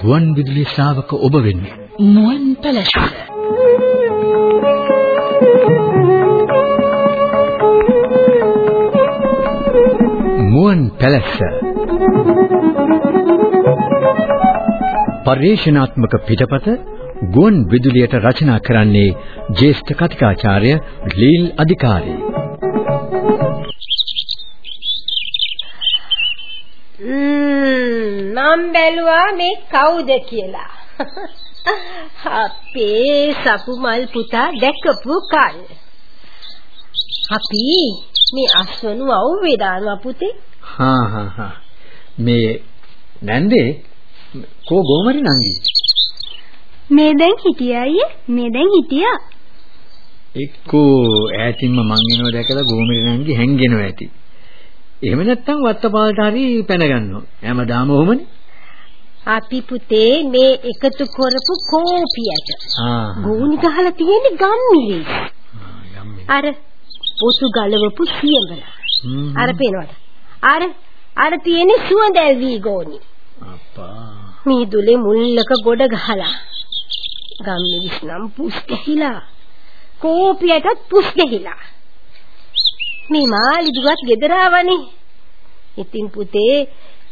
ගුවන් විදුලි ශ්‍රාවක ඔබ වෙන්න. මුවන් පැලැස්ස. මුවන් පැලැස්ස. පරිශනාත්මක පිටපත ගුවන් විදුලියට රචනා කරන්නේ ජ්‍යෙෂ්ඨ කතිකාචාර්ය ලීල් අධිකාරී. මම බැලුවා මේ කවුද කියලා. අපේ සපුමල් පුතා දැකපු කල්. අපි මේ අස්වනු අවුවේ දානවා පුතේ. හා හා හා. මේ නැන්දේ කෝ ගෝමරි නංගි? මේ දැන් හිටියා අයියේ මේ දැන් හිටියා. එක්කෝ ඈතින්ම මං එනවා දැකලා ගෝමරි නංගි හැංගෙනවා ඇති. එහෙම නැත්නම් වත්තපාලට හරි පැන ගන්නවා. හැමදාම ඔහොමනේ. අපි පුතේ මේ එකතු කරපු කෝපියට. ආ. ගෝණි ගහලා තියෙන්නේ ගම්මිලේ. අර පොතු ගලවපු සියඹල. අර පේනවද? අර අර තියෙන්නේ සුවඳැල්වි ගෝණි. අප්පා. මේ දුලේ මුල්ලක ගොඩ ගහලා. ගම්මිලිස් නම් පුස් ගහිලා. කෝපියටත් පුස් ගහිලා. මේ මාළිදුවත් ගෙදර ආවනේ. ඉතින් පුතේ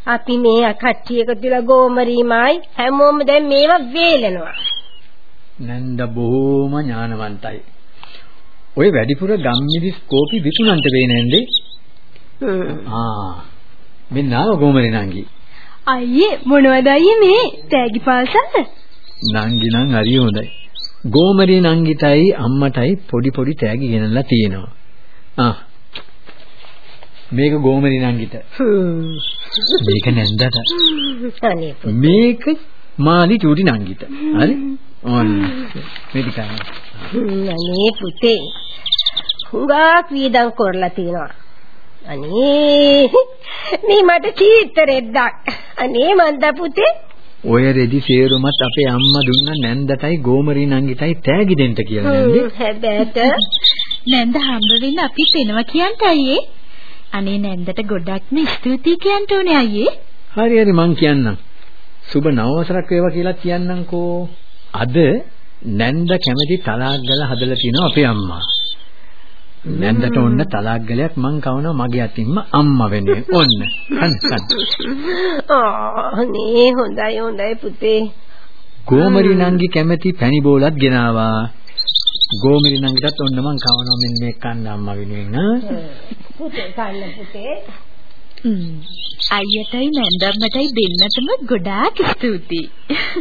අපි මේ කට්ටිය එකතුලා ගෝමරීමයි හැමෝම දැන් මේවා වේලනවා. නන්ද බොහොම ඥානවන්තයි. ඔය වැඩිපුර ගම්මිදිස් කෝපි විකුණන්ට වෙයි නැන්දේ. ආ. මෙන්න ආව ගෝමරි නංගි. අයියේ මොනවද අයියේ මේ තෑගි පාසල්ද? නංගි නම් හරි හොඳයි. ගෝමරි නංගිටයි අම්මටයි පොඩි පොඩි තෑගි ගෙනල්ලා තියෙනවා. ආ මේක ගෝමරි නංගිට. මේක නැන්දට. අනේ මේක මාලි චූටි නංගිට. හරි? ඔන්න. මේ ටිකයි. අනේ පුතේ. හුඟක් වීදම් කරලා තිනවා. අනේ මේ මට චීතරෙද්දක්. අනේ මන්ද පුතේ. ඔය රෙදි සේරුමත් අපේ අම්මා දුන්න නැන්දටයි ගෝමරි නංගිටයි තෑගි දෙන්න කියලා නේද? හැබැයිට නැන්ද හම්බ වෙන්න අපි වෙනවා කියන්ට අයියේ. අනේ නැන්දට ගොඩක්ම ස්තුතියි කියන්න ඕනේ අයියේ. හරි හරි මං කියන්නම්. සුබ නවවසරක් වේවා කියලා කියන්නම්කෝ. අද නැන්ද කැමති තලාක් ගල හදලා තිනවා අපේ අම්මා. නැන්දට ඔන්න තලාක් ගලයක් මං කවනවා මගේ අතින්ම අම්මා වෙනුවෙන්. ඔන්න. අනේ හොඳයි හොඳයි පුතේ. ගෝමරි නංගි කැමති පැණි බෝලත් ගෙනාවා. ගෝමරි නංගිටත් ඔන්න මං කවනවා මෙන්න මේ කන්න අම්මා වෙනුවෙන්. පුතේ කන්න පුතේ. අයියටයි නැන්දම්මටයි දෙන්නටම ගොඩාක් ස්තුතියි.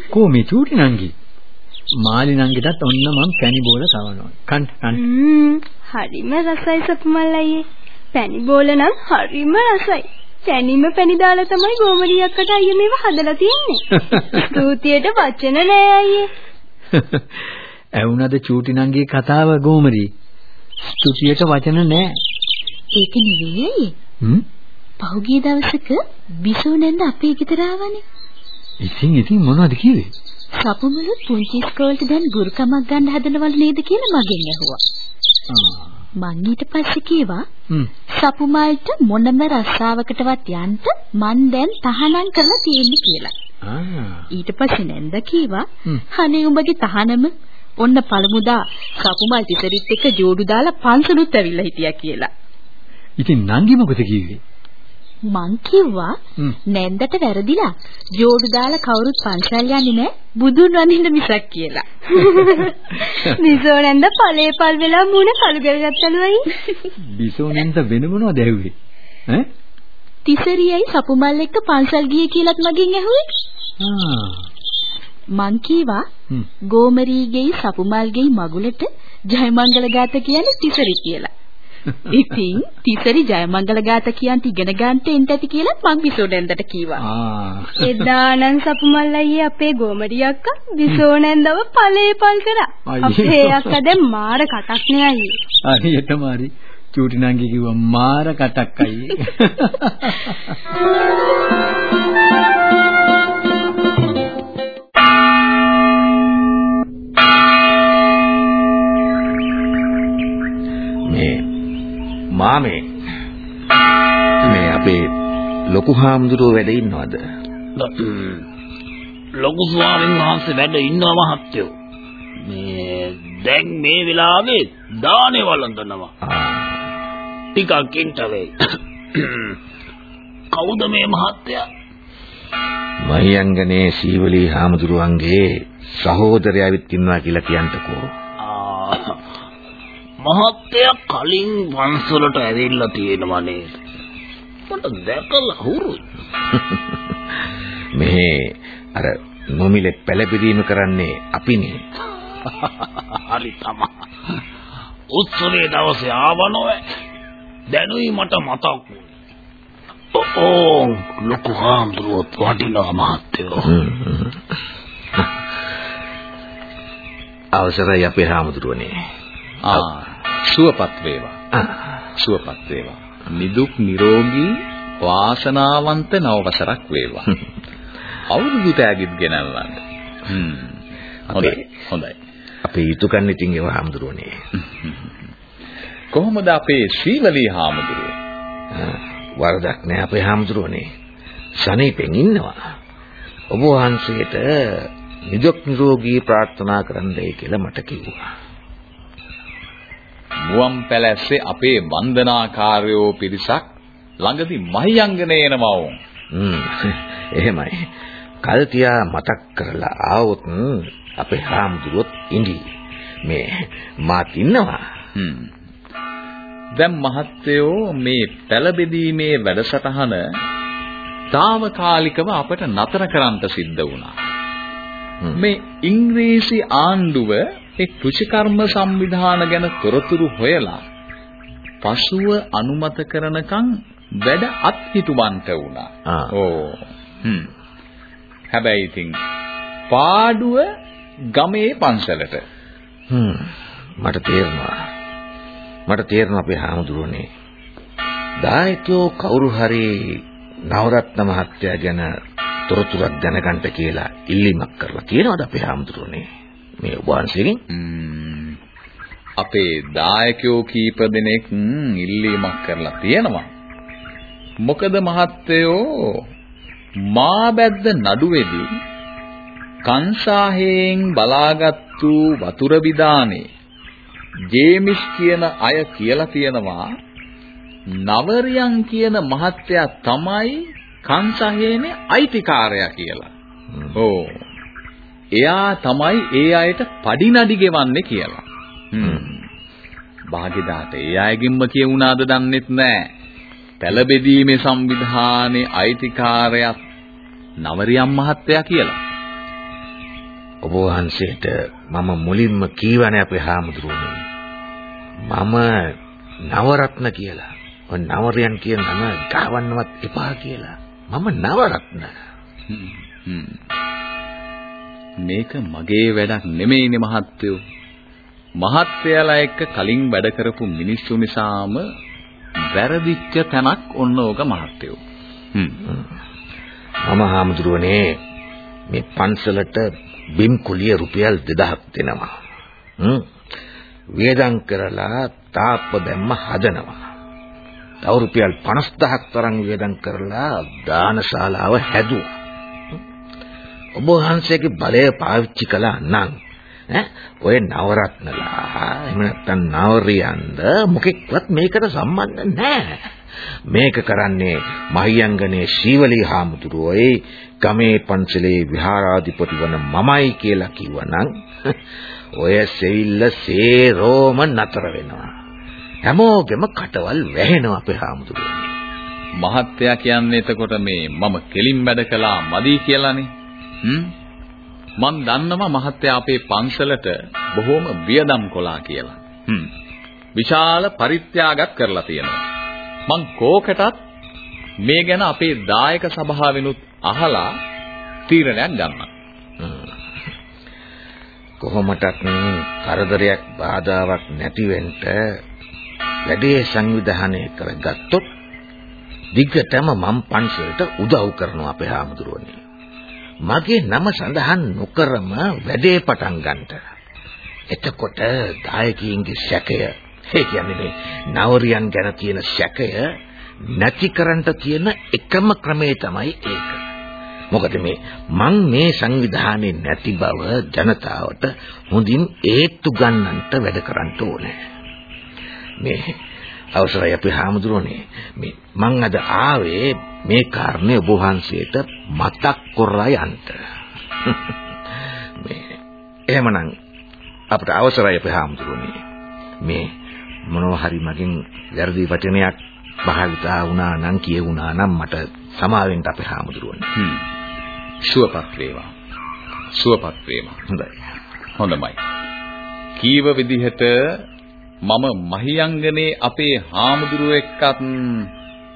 කෝ මේ චූටි නංගි? මාලි නංගිටත් ඔන්න මං පැණි බෝල කවනවා. කන්න කන්න. ම්ම් හරිම රසයි සප්මල් අයියේ. පැණි බෝල නම් හරිම රසයි. පැණිම පැණි දාලා තමයි ගෝමරි අක්කට අයියා මේව හදලා තියෙන්නේ. ස්තුතියට වචන නෑ අයියේ. ඇවුනද චූටි නංගිගේ කතාව ගෝමරි? ස්තුතියට වචන නෑ. ඒක නෙවෙයි. හ්ම්? පහුගිය දවසක බිසෝ නැන්ද අපේ ගෙදර ආවනේ. ඉතින් ඉතින් මොනවද කිව්වේ? සපුමුළු පුංචි ඉස්කෝලේට දැන් ගුරුකමක් ගන්න හදනවලු නේද කියලා මගෙන් ඇහුවා. මං ඊට පස්සේ හ්ම්. සපුමල්ට මොනම රස්සාවකටවත් යන්න මං දැන් තහනම් කරලා තියෙන්නේ කියලා. ඊට පස්සේ නැන්ද හ්ම්. අනේ උඹගේ තහනම ඔන්න පළමුදා සපුමල් තිසරිත් එක්ක ජෝඩු දාලා පන්සලුත් ඇවිල්ලා හිටියා කියලා. ඉතින් නංගි මොකද කිව්වේ? මං කිව්වා. නැන්දට වැරදිලා ජෝඩු දාලා කවුරුත් පන්සල් යන්නේ නැහැ බුදුන් වඳින්න මිසක් කියලා. මිසෝ නැන්ද ඵලේ පල් වෙලා මූණ කළු කරගත්තලු අයි. බිසෝ නැන්ද වෙන මොනවද ඇහුවේ? ඈ? තිසරියයි සපුමල් එක්ක පන්සල් ගියේ කියලාත් මගෙන් ඇහුවේ. ආ. මං කීවා හ්ම්. ගෝමරීගෙයි සපුමල්ගෙයි මගුලට ජයමංගල ගාත කියන්නේ තිසරි කියලා. ඉතින් තිසරි ජයමංගල ගාත කියන්ට ඉගෙන ගන්නට එන්න ඇති කියලා මං විසෝනන්දට කිව්වා. ආ. එදා නම් සපුමල් අයියේ අපේ ගෝමඩි අක්කා විසෝනන්දව ඵලේ පල් කරා. අපේ අක්කා දැන් මාර කටක් නේ අයියේ. හරියටම හරි. චූටි නංගි කිව්වා මාර කටක් අයියේ. මාමේ මේ අපේ ලොකු හාමුදුරුවෝ වැඩ ඉන්නවද? ලොකු ස්වාමීන් වහන්සේ වැඩ ඉන්නවා මහත්තයෝ. මේ දැන් මේ වෙලාවේ දානේ වළඳනවා. ටිකක් ඉන්න වෙයි. කවුද මේ මහත්තයා? මහියංගනේ සීවලී හාමුදුරුවන්ගේ සහෝදරයාවිත් ඉන්නවා කියලා කියන්ටකෝ. මහත්තයා කලින් වංශවලට ඇවිල්ලා තියෙනවා නේද? මට දැකලා හුරුයි. මෙහි අර නොමිලේ පළපිරීම කරන්නේ අපිනේ. හරි තමයි. උත්සවයේ දවසේ ආවනොය. දැනුයි මට මතක්. ඕ ලොකු හාමුදුරුවෝ වටිනා මහත්තයෝ. අවසරයි අපේ හාමුදුරුවනේ. ආ සුවපත් වේවා. සුවපත් වේවා. නිදුක් නිරෝගී වාසනාවන්ත නව වසරක් වේවා. අවුරුදු තෑගිත් ගෙනල්ලන්න. හ්ම්. හොඳයි. හොඳයි. අපේ යුතුයකන් ඉතින් ඒව හාමුදුරුවනේ. කොහොමද අපේ ශ්‍රීවලී හාමුදුරුවෝ? වරදක් නෑ අපේ හාමුදුරුවනේ. සනීපෙන් ඉන්නවා. ඔබ වහන්සේට නිදුක් නිරෝගී ප්‍රාර්ථනා කරන්නයි කියලා මට කිව්වා. මුවන් පැලැස්සේ අපේ වන්දනාකාරයෝ පිරිසක් ළඟදී මහියංගනේ එනවා වුන්. හ්ම් එහෙමයි. කල් තියා මතක් කරලා ආවොත් අපේ හාමුදුරුවොත් ඉඳි. මේ මාත් ඉන්නවා. හ්ම්. දැන් මහත්තයෝ මේ පළබෙදීමේ වැඩසටහන తాවකාලිකව අපට නතර කරන්න සිද්ධ වුණා. මේ ඉංග්‍රීසි ආණ්ඩුව මේ කෘෂිකර්ම සංවිධාන ගැන තොරතුරු හොයලා පසුව අනුමත කරනකම් වැඩ අත්හිටුවන්ට වුණා. ඕ. හ්ම්. හැබැයි ඉතින් පාඩුව ගමේ පන්සලට. හ්ම් මට තේරෙනවා. මට තේරෙනවා අපේ හාමුදුරුවනේ. දායකයෝ කවුරු හරි නවරත්න මහත්තයා ගැන තොරතුරක් දැනගන්න කියලා ඉල්ලීමක් කරලා තියෙනවද අපේ හාමුදුරුවනේ? මේ වහන්සේගෙන්? අපේ දායකයෝ කීප දෙනෙක් ඉල්ලීමක් කරලා තියෙනවා. මොකද මහත්තයෝ මාබැද්ද නඩුවේදී කංසාහයෙන් බලාගත්තු වතුර විදානේ ජේමිස් කියන අය කියලා තියෙනවා නවරියන් කියන මහත්තයා තමයි කංසාහේනේ අයිතිකාරයා කියලා. ඕ. එයා තමයි ඒ අයට පඩි නඩි ගෙවන්නේ කියලා. හ්ම්. භාග්‍යදාත ඒ අයගෙන්ම කියුණාද දන්නෙත් නෑ. පළබෙදීමේ සංවිධානයේ අයිතිකාරයා නවරියම් මහත්තයා කියලා. ඔබ වහන්සේට මම මුලින්ම කීවනේ අපේ හාමුදුරුවනේ. මම නවරත්න කියලා. ඔය නවරයන් කියන නම ගාවන්නවත් එපා කියලා. මම නවරත්න. හ්ම්. හ්ම්. මේක මගේ වැඩක් නෙමෙයිනේ මහත්තයෝ. මහත්තයලා එක්ක කලින් වැඩ කරපු මිනිස්සු නිසාම වැරදිච්ච තැනක් ඔන්න ඕක මහත්තයෝ. හ්ම්. මම හාමුදුරුවනේ මේ පන්සලට බිම් කුලිය රුපියල් 2000ක් දෙනවා. හ්ම්. වේදම් කරලා තාප්ප දැම්ම හදනවා. තව රුපියල් 50000ක් තරම් වේදම් කරලා දානශාලාව හැදුවා. ඔබ වහන්සේගේ බලය පාවිච්චි කළා නම් ඈ ඔය නවරත්නලා එහෙම නැත්නම් නවරියන්ද මොකෙක්වත් මේකට සම්බන්ධ නැහැ. මේක කරන්නේ මහියංගනේ ශීවලී හාමුදුරුවෝයි ගමේ පන්සලේ විහාරාධිපති වන මමයි කියලා කිව්වනම් ඔය සෙවිල්ල සේරෝම නතර වෙනවා. හැමෝගෙම කටවල් වැහෙනවා අපේ හාමුදුරුවෝ. මහත්තයා කියන්නේ එතකොට මේ මම කෙලින් වැඩ කළා මදි කියලානේ. හ්ම්. මන් දන්නවා මහත්තයා අපේ පන්සලට බොහොම වියදම් කළා කියලා. හ්ම්. විශාල පරිත්‍යාගයක් කරලා තියෙනවා. මං කෝකටත් මේ ගැන අපේ දායක සභාවෙනුත් අහලා තීරණයක් ගන්නම්. කොහොමටත් කරදරයක් බාධාවක් නැති වෙන්න වැඩේ සංවිධානය කරගත්තොත් දිගටම මම පන්සලට උදව් කරනවා අපේ හාමුදුරුවනේ. මගේ නම සඳහන් නොකරම වැඩේ පටන් ගන්නට. එතකොට දායකයින්ගේ සැකය, ඒ කියන්නේ මේ නවරියන් ගැන තියෙන සැකය නැති කරන්න තියෙන එකම ක්‍රමය තමයි ඒක. මොකද මේ මං මේ සංවිධානයේ නැති බව ජනතාවට හොඳින් ඒත්තු ගන්නන්ට වැඩ කරන්න ඕනේ. මේ අවසරයි අපි හාමුදුරනේ මේ මං අද ආවේ මේ කාරණේ ඔබ වහන්සේට මතක් කරලා යන්න. මේ එහෙමනම් අපිට අවසරයි අපි හාමුදුරනේ මේ මොනවා හරි මගෙන් වැරදි වචනයක් භාවිතා වුණා නම් කියුණා නම් මට සමාවෙන්න අපේ හාමුදුරුවනේ. හ්ම්. සුවපත් වේවා. සුවපත් වේවා. හොඳයි. හොඳමයි. කීව විදිහට මම මහියංගනේ අපේ හාමුදුරුවෝ එක්කත්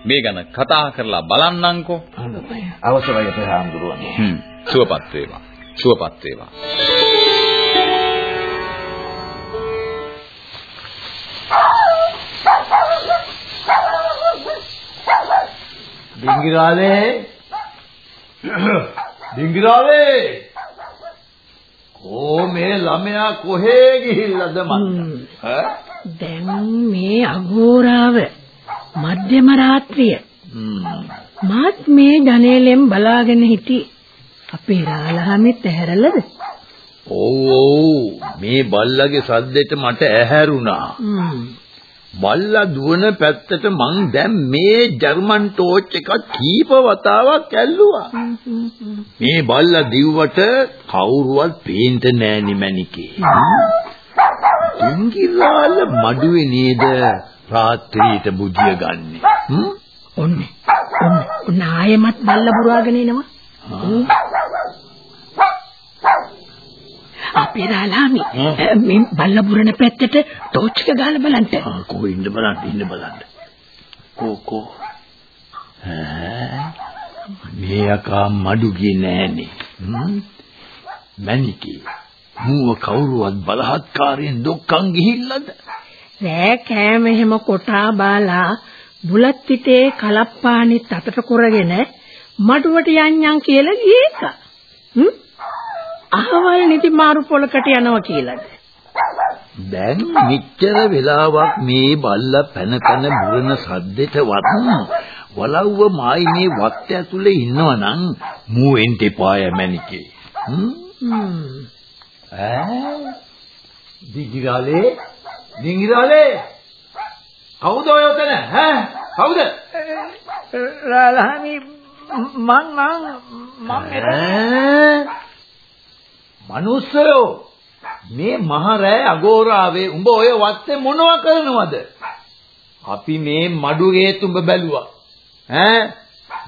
මේ ගැන කතා කරලා බලන්නම්කෝ. හොඳයි. අවසරයි අපේ හාමුදුරුවනේ. හ්ම්. සුවපත් වේවා. සුවපත් වේවා. ඩිංගිරාලේ ඩිංගිරාලේ කො මේ ළමයා කොහේ ගිහිල්ලාද මන්ද ඈ දැන් මේ අගෝරාව මධ්‍යම රාත්‍රිය. මාත් මේ ජනේලෙන් බලාගෙන හිටි අපේ රාලහාමිත් ඇහැරලද? ඔව් ඔව්. මේ බල්ලගේ සද්දෙට මට ඇහැරුණා. බල්ලා දුවන පැත්තට මං දැන් මේ ජර්මන් ටෝච් එක කීප වතාවක් ඇල්ලුවා. මේ බල්ලා දිව්වට කවුරුවත් පේන්න නෑ නිමැනිකේ. ඉංගිලාල මඩුවේ නේද රාත්‍රියට බුදිය ගන්නෙ. ඔන්නේ ඔන්න ඔන්න ආයෙමත් බල්ල පුරවාගෙන එනවා අපේ රාලාමි මේ බල්ල පුරන පැත්තට ටෝච් එක ගහලා බලන්න ආ කෝ ඉන්න බලන්න ඉන්න බලන්න. කෝ කෝ. ඈ මේ අකා මඩු ගියේ නෑනේ. හ්ම්. මූව කවුරුවත් බලහත්කාරයෙන් දොක්කන් ගිහිල්ලාද? රෑ කෑම එහෙම කොටා බාලා බුලත් පිටේ කලප්පානිත් අතට කරගෙන මඩුවට යන්යන් කියලා ගියේක. හ්ම් අහවල් නිදි මාරු පොලකට යනවා කියලාද? දැන් මෙච්චර වෙලාවක් මේ බල්ලා පැන පැන බුරන සද්දෙට වත් වලව්ව මායි මේ වත් ඇතුලේ ඉන්නවනම් මූ එන්න එපාය මැනිකේ. හ්ම්. ඈ? දිගිරාලේ? දිගිරාලේ? කවුද ඔය උතන ඈ? කවුද? රාලහාමි මං මං මං මිනිස්සයෝ මේ මහ රෑ අගෝරාවේ උඹ ඔය වත්තේ මොනව කරනවද? අපි මේ මඩුගේ තුඹ බැලුවා. ඈ?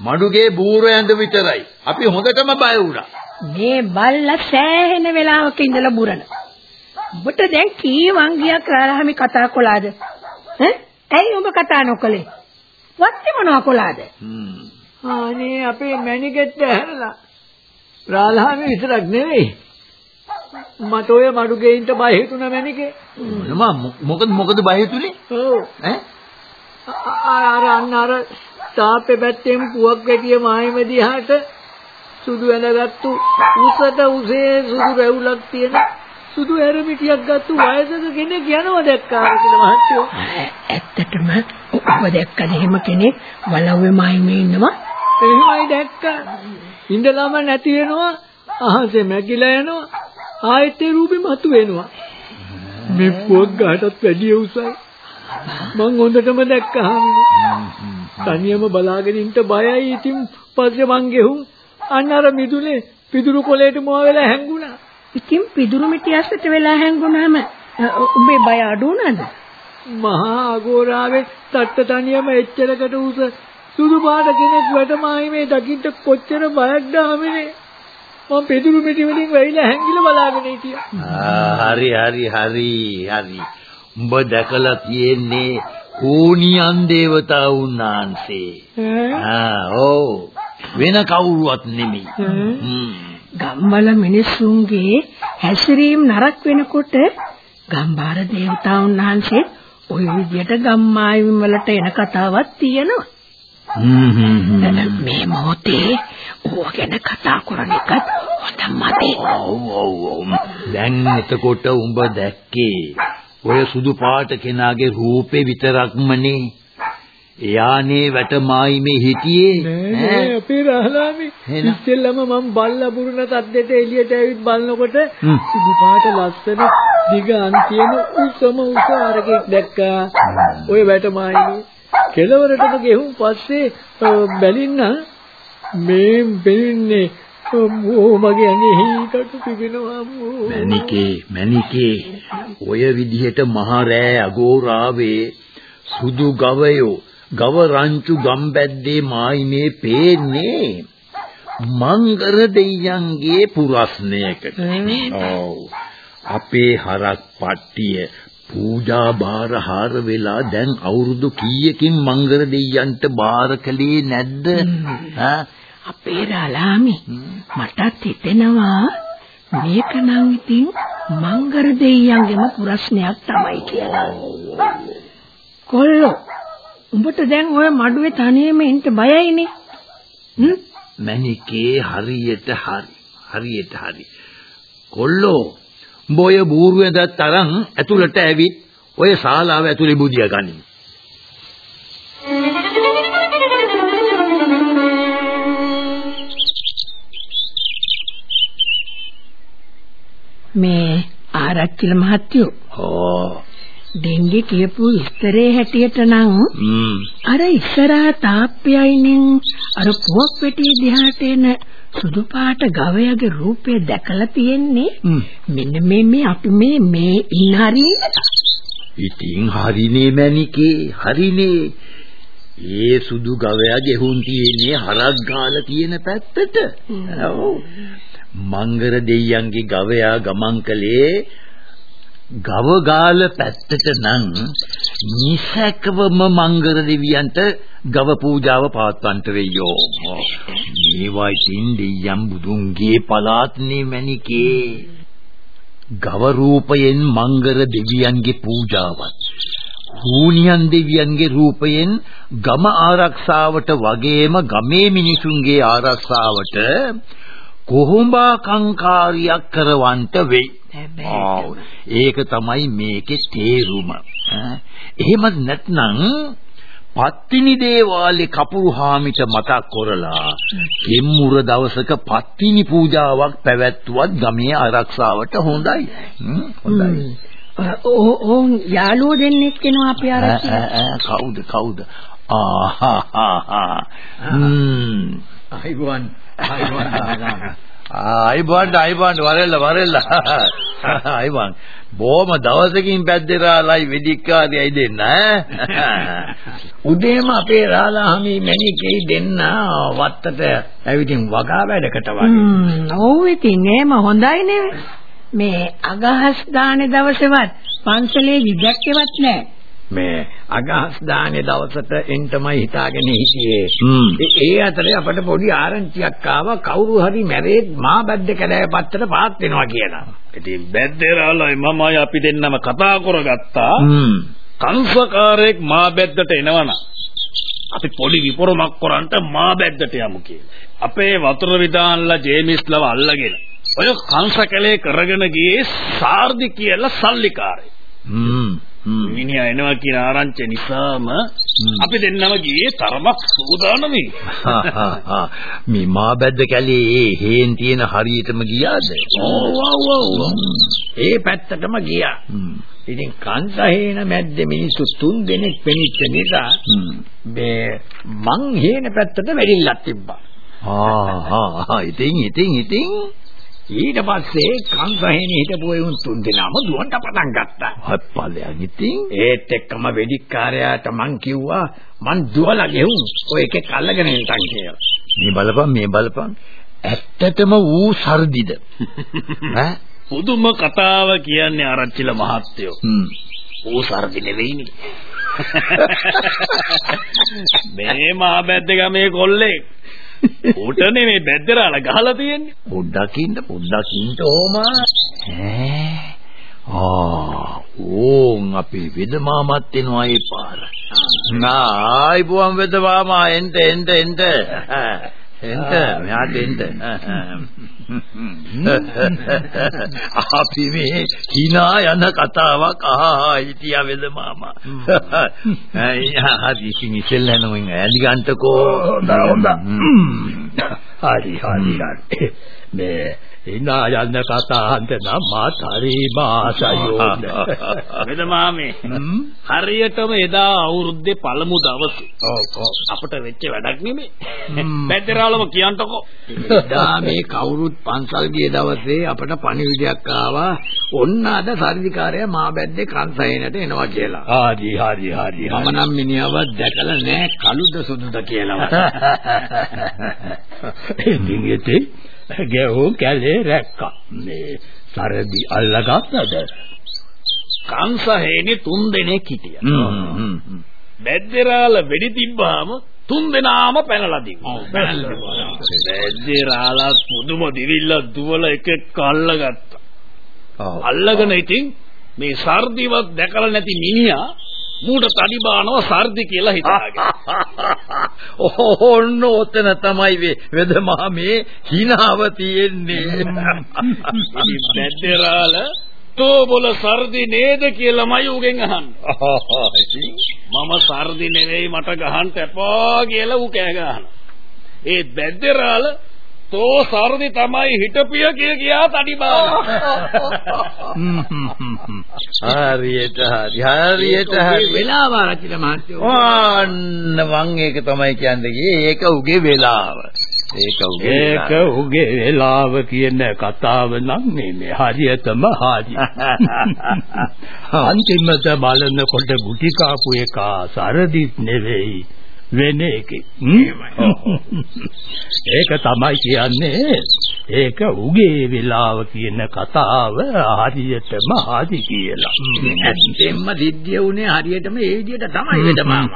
මඩුගේ බූර ඇඳ විතරයි. අපි හොඳටම බය වුණා. මේ බල්ලා සෑහෙන වෙලාවක ඉඳලා බුරන. ඔබට දැන් කී වංගියක් රාලහාමි කතා කළාද? ඈ ඇයි ඔබ කතා නොකළේ? වත්තේ මොනව කළාද? අනේ අපේ මැනිකෙත් ඇහැරලා. රාලහාමි විතරක් නෙවෙයි. මට ඔය මඩු ගේන්න බය හිතුණා. මොනවා මොකද මොකද බය හිතුනේ? ඔව්. ඈ? අර අර අන්න අර තාප්පේ පැත්තෙන් පුවක් ගැටිය මායිම දිහාට සුදු ඇඳගත්තු උසට උසේ සුදු රැවුලක් තියෙන සුදු ඇරමිටියක් ගත්තු වයසක කෙනෙක් යනවා දැක්කා කියලා මහත්තයෝ. ඇත්තටම ඔබ දැක්කද එහෙම කෙනෙක් වලව්වේ මායිමේ ඉන්නවා? එහෙමයි දැක්කා. ඉඳලාම නැති වෙනවා අහසේ මැකිලා යනවා ආයෙත් ඒ රූපෙ මතු වෙනවා. මේ පුවක් ගහටත් වැඩිය උසයි. මං හොඳටම දැක්කහම තනියම බලාගෙන ඉන්න බයයි. ඉතින් පස්සේ මං ගෙහුම් අන්න අර මිදුලේ පිදුරු කොලේට මොව වෙලා හැංගුණා. ඉතින් පිදුරු මිටියස්සට වෙලා හැංගුණාම උඹේ බය අඩු වුණාද? මහා අගෝරාවේ තට්ට තනියම එච්චරකට උස සුදු පාට කෙනෙක් වැටමායි මේ දකින්න කොච්චර බයක්ද ආමනේ. මම පෙදුරු මිටි වලින් වෙයිලා හැංගිලා බලාගෙන හිටියා. හරි හරි හරි හරි. උඹ දැකලා තියෙන්නේ කෝණියන් දේවතාවුන් වහන්සේ. ආ ඔව්. වෙන කවුරුවත් නෙමෙයි. ගම්වල මිනිස්සුන්ගේ හැසිරීම නරක වෙනකොට ගම්බාර දේවතාවුන් වහන්සේ ওই විදියට ගම්මායිම් වලට එන කතාවක් තියෙනවා. මේ මොහොතේ ඕක ගැන කතා කරන එකත් හොඳ මදි. ඔව් ඔව් ඔව්. දැන් එතකොට උඹ දැක්කේ ඔය සුදු පාට කෙනාගේ රූපේ විතරක්මනේ. එයානේ වැටමායිමේ හිටියේ. නෑ අපේ රහලාමි. ඉස්සෙල්ලම මම බල්ලා පුරුණ තද්දෙට එළියට ඇවිත් බලනකොට සුදු පාට ලස්සන දිග අන්තියම උසම උස අරගෙක් දැක්කා. ඔය වැටමායිමේ කෙලවරටම ගෙහුම් පස්සේ බැලින්න මේ බෙන්නේ ඕ මගේ ඇඟේ හීකට තිබෙනවා මැනිකේ මැනිකේ ඔය විදිහට මහ රෑ අගෝරාවේ සුදු ගවයෝ ගව රංචු ගම්බැද්දේ මායිමේ පේන්නේ මංගර දෙයියන්ගේ පුරස්නයකට. ඔව්. අපේ හරක් පට්ටිය පූජා බාර හාර වෙලා දැන් අවුරුදු කීයකින් මංගර දෙයියන්ට බාර කළේ නැද්ද? ඈ අපේ රාලාමි මටත් හිතෙනවා මේක නම් ඉතින් මංගර දෙයියන්ගේම ප්‍රශ්නයක් තමයි කියලා. කොල්ලෝ උඹට දැන් ඔය මඩුවේ තනියම ඉන්න බයයිනේ. හ්ම්? මැනිකේ හරියට හරි. හරියට හරි. කොල්ලෝ උඹ ඔය බූරුවෙන්දත් තරම් ඇතුළට ඇවිත් ඔය ශාලාව ඇතුලේ බුදියා ගනිමු. මේ ආරච්චිල මහත්තයෝ. ඕ ඩෙංගි කියපු විස්තරේ හැටියට නම් අර ඉස්සරහා තාප්පයයිනෙන් අර පුවක් පෙට්ටිය දිහාට එන සුදු පාට ගවයාගේ රූපය දැකලා තියෙන්නේ මෙන්න මේ මේ අපි මේ මේ ඉන්න හරියට ඉතින් හරිනේ මැනිකේ හරිනේ. ඒ සුදු ගවයා ගෙහුන් තියෙන්නේ හරක් ගාලා තියෙන පැත්තට. ඔව්. මංගර දෙයියන්ගේ ගවයා ගමන් කළේ ගවගාල පැත්තට නම් නිසකවම මංගල දෙවියන්ට ගව පූජාව පවත්වන්නට වෙయ్యෝ. මේවා ඉතින් දෙයයන් බුදුන්ගේ පලාත්නේ මැනිකේ. ගව රූපයෙන් මංගල දෙවියන්ගේ පූජාවත්. හූනියන් දෙවියන්ගේ රූපයෙන් ගම ආරක්ෂාවට වගේම ගමේ මිනිසුන්ගේ ආරක්ෂාවට කොහොඹා කංකාරියක් කරවන්නට වෙයි. ඒක තමයි මේකේ තේරුම. එහෙමත් නැත්නම් පත්තිනි දේවාලේ කපුරු හාමිට මතක් කරලා කෙම්මුර දවසක පත්තිනි පූජාවක් පැවැත්වුවත් ගමේ ආරක්ෂාවට හොඳයි. හොඳයි. ඕන් යාළුවෝ දෙන්නෙක් කෙනා අපි ආරක්ෂා කවුද කවුද? ආහා හ්ම්. අයිබෝන් අයිබෝන් ආයිබන් ආයිබන් වරෙල්ල වරෙල්ල. ආයිබන් බොහොම දවසකින් පැද්දේරාලයි වෙදිකාරියයි දෙන්න උදේම අපේ රාලාහමි මැණිකේ දෙන්න වත්තට ඇවිදින් වගා වැඩකට වගේ. ඔව් ඉතින් එහෙම හොඳයි නේ. මේ අගහස් දානේ දවසේවත් පන්සලේ විදක්කේවත් නැහැ. මේ අගහස් දානේ දවසට එන්ටමයි හිතාගෙන හිටියේ. ඒ අතරේ අපට පොඩි ආරංචියක් ආවා කවුරු හරි මැරේත් මා බැද්ද කැලෑ පත්තට පාත් වෙනවා කියලා. ඉතින් බැද්දේරාලයි මමයි අපි දෙන්නම කතා කරගත්තා. කංශකාරයෙක් මා බැද්දට එනවනම් අපි පොඩි විපරමක් කරන්ට මා බැද්දට යමු කියලා. අපේ වතුර විදාන්ලා ජේමිස්ලව අල්ලගෙන ඔය කංශකලේ කරගෙන ගියේ සාර්දි කියලා සල්ලිකාරයෙක්. මිනිහා එනවා කියන ආරංචිය නිසාම අපි දෙන්නම ගියේ තරමක් සූදානමින්. මේ මා බැද්ද කැලේ හේන් තියෙන හරියටම ගියාද? ඒ පැත්තටම ගියා. ඉතින් කංශහේන මැද්දේ මිනිස්සු තුන් දෙනෙක් පෙනිච්ච නිසා මේ මං හේන පැත්තට වැඩිල්ලක් තිබ්බා. ආ ආ ඉතින් ඉතින් ඉතින් ඊට පස්සේ කංශහේනේ හිටපු ඒ උන් තුන් දෙනාම දුවන්න පටන් ගත්තා. හත්පලයන් ඉතින් ඒත් එක්කම වෙදිකාරයාට මං කිව්වා මං දුවලා ගෙවුම් ඔය එකෙක් අල්ලගෙන ඉන්ටන් කියලා. මේ බලපන් මේ බලපන් ඇත්තටම ඌ සර්දිද? ඈ පුදුම කතාව කියන්නේ ආරච්චිල මහත්තයෝ. ඌ සර්දි නෙවෙයිනේ. මේ මා බැද්ද ගමේ කොල්ලේ. ඌට නෙමෙයි බැද්දරාලා ගහලා තියෙන්නේ. පොඩ්ඩක් ඉන්න පොඩ්ඩක් ඉන්න ඕම. ඈ ආ ඕන් අපේ වෙද මාමත් එනවා ඒ පාර. නා ආයිබුවම් වෙද මාමා එන්න එන්න එන්න. එන්න මෙහාට එන්න. අපි මේ කිනා යන කතාවක් අහා හිටියා වෙද මාමා. හරි ඉතින් ඉස්සෙල්ලාම ඇලි ගන්නකෝ. හොඳ හොඳ. හරි හරි හරි. මේ ඉනා යන්න කතාන්ත නම් මාත් හරි මාසයෝ. වෙද මාමේ. හරියටම එදා අවුරුද්දේ පළමු දවසේ. අපිට වෙච්ච වැඩක් නෙමෙයි බැද්දරාලම කියන්ටකෝ. එදා මේ කවුරුත් පන්සල් ගිය දවසේ අපට පණිවිඩයක් ආවා. ඔන්න අද සර්දිකාරයා මා බැද්දේ කන්සයනට එනවා කියලා. හරි හරි හරි මම නම් මිනිහව දැකලා නෑ කළුද සුදුද කියලා. ඉතින් ඉතින් ගැහුව කැලේ රැක්කා. මේ සරදි අල්ලගත්තද? කංශහේනේ තුන් දෙනෙක් හිටියා. බැද්දරාල වෙඩි තිබ්බාම තුන් දෙනාම පැනලා දිව්වා. බැද්දරාලා පුදුම දිවිල්ල දුවල එක එක අල්ලගත්තා. අල්ලගෙන ඉතින් මේ සර්දිවත් දැකලා නැති මිනිහා මූට තඩි බානවා සර්දි කියලා හිතාගෙන. ඕන්න ඔතන තමයි වෙදමා මේ හිනාව තියෙන්නේ. බැද්දරාල තෝ බොල සර්දි නේද කියලාමයි උගෙන් අහන්නේ. මම සර්දි නෙවෙයි මට ගහන්න එපා කියලා ඌ කෑ ගහනවා. ඒ බැද්දරාල තෝ සර්දි තමයි හිටපිය කිය කියා තඩි හරියට හරි හරියට හරි. වෙලාව ආරච්චිල මහත්තයෝ. අන්න මං ඒක තමයි කියන්නේ ඒක උගේ වෙලාව. ඒක උගේ ඒක උගේ වෙලාව කියන කතාව නම් මේ හරියටම හරි. අන්තිමට බලනකොට ගුටි කාපු එක සරදිත් නෙවෙයි වෙන එකේ. ඒක තමයි කියන්නේ ඒක උගේ වෙලාව කියන කතාව හරියටම හරි කියලා. ඇත්තෙන්ම දිද්දිය උනේ හරියටම ඒ විදිහට තමයි වෙදමාම.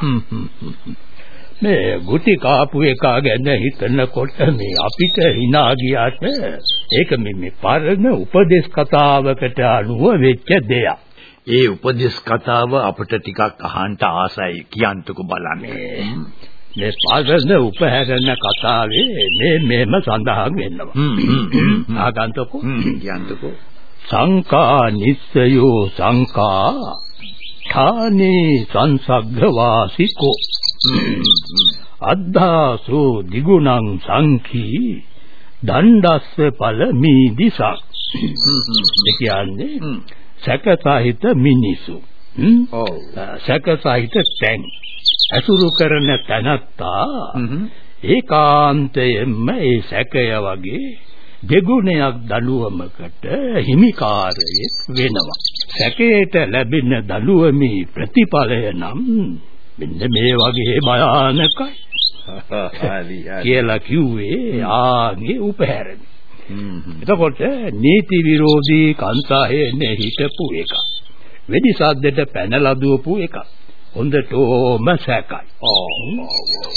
මේ ගුටි කාපු එක ගැන හිතනකොට මේ අපිට hina ගියාට ඒක මේ පරණ උපදේශ කතාවකට අනුව වෙච්ච දෙයක්. ඒ උපදේශ කතාව අපිට ටිකක් අහන්න ආසයි. කියන්තක බලන්නේ. මේ පාසල උපහැරන කතාවේ මේ මෙහෙම සඳහන් වෙනවා. ආගන්තුකෝ. කියන්තකෝ. සංකා නිස්සයෝ සංකා ථානේ සංසග්ග වාසිකෝ අද්ධාසෝ දිගුණං සංඛී දණ්ඩස්ස ඵල මීදිසක් ඒ කියන්නේ සැකසහිත මිනිසු. ඔව්. සැකසහිත තැන් අසුරු කරන තනත්තා ඒකාන්තයෙන්ම ඒ සැකය වගේ දෙගුණයක් දඬුවමකට හිමිකාරයෙක් වෙනවා. සැකයට ලැබෙන දඬුවමේ ප්‍රතිඵලය නම් මෙන්න මේ වගේ භයානකයි. කියලා කිව්වේ ආගේ උපහැරණි එතකොට නීති විරෝධී කන්සාහේනේ හිටපු එක. වෙඩි සද්දෙට පැනලා දුවපු එක. හොඳටම සැකයි.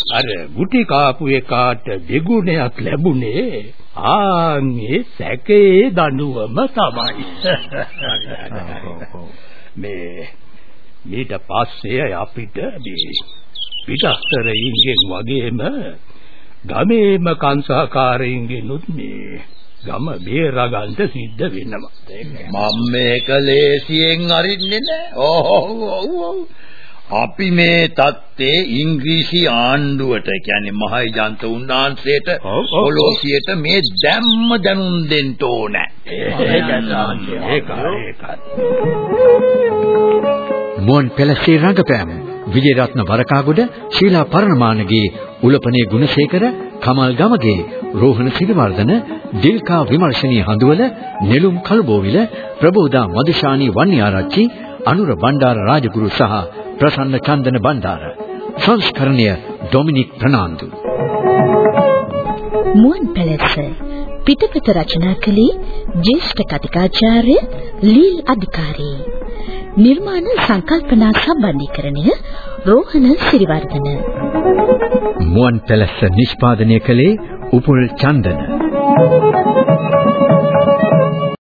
අර ගුටි කාපු එකාට දෙගුණයක් ලැබුණේ ආන්නේ සැකේ දනුවම තමයි. මේ ඊට පස්සේ අපිට මේ පිටස්තරයින්ගෙන් වගේම ගමේම කංසාකාරයින්ගෙනුත් මේ ගම බේරගන්න සිද්ධ වෙනවා. මම මේක ලේසියෙන් අරින්නේ නැහැ. අපි මේ தත්තේ ඉංග්‍රීසි ආණ්ඩුවට කියන්නේ මහේජන්ත උන්නාන්සේට පොලොසියට මේ දැම්ම දැනුම් දෙන්න ඕනේ. මොන් පෙළසේ රංගපෑම විජේරත්න වරකාගොඩ ශීලා පරණමානගේ උලපනේ ගුණසේකර කමල් ගමගේ රෝහණ සිරිවර්ධන දිල්කා විමර්ශනී හඳුවල නෙළුම් කල්බෝවිල ප්‍රබෝධා මදුෂානි වන්නිආරච්චි අනුර බණ්ඩාර රාජගුරු සහ ප්‍රසන්න චන්දන බණ්ඩාර. සංස්කරණය ඩොමිනික් ප්‍රනාන්දු. මුවන් පැලැස්ස. පිටපත රචනා කළේ ජ්‍යෙෂ්ඨ කතිකාචාර්ය ලීල් අධිකාරී. නිර්මාණ සංකල්පනා සම්බන්ධීකරණය රෝහණ සිරිවර්ධන. මුවන් පැලස්ස නිෂ්පාදනය කළේ උපුල් චන්දන.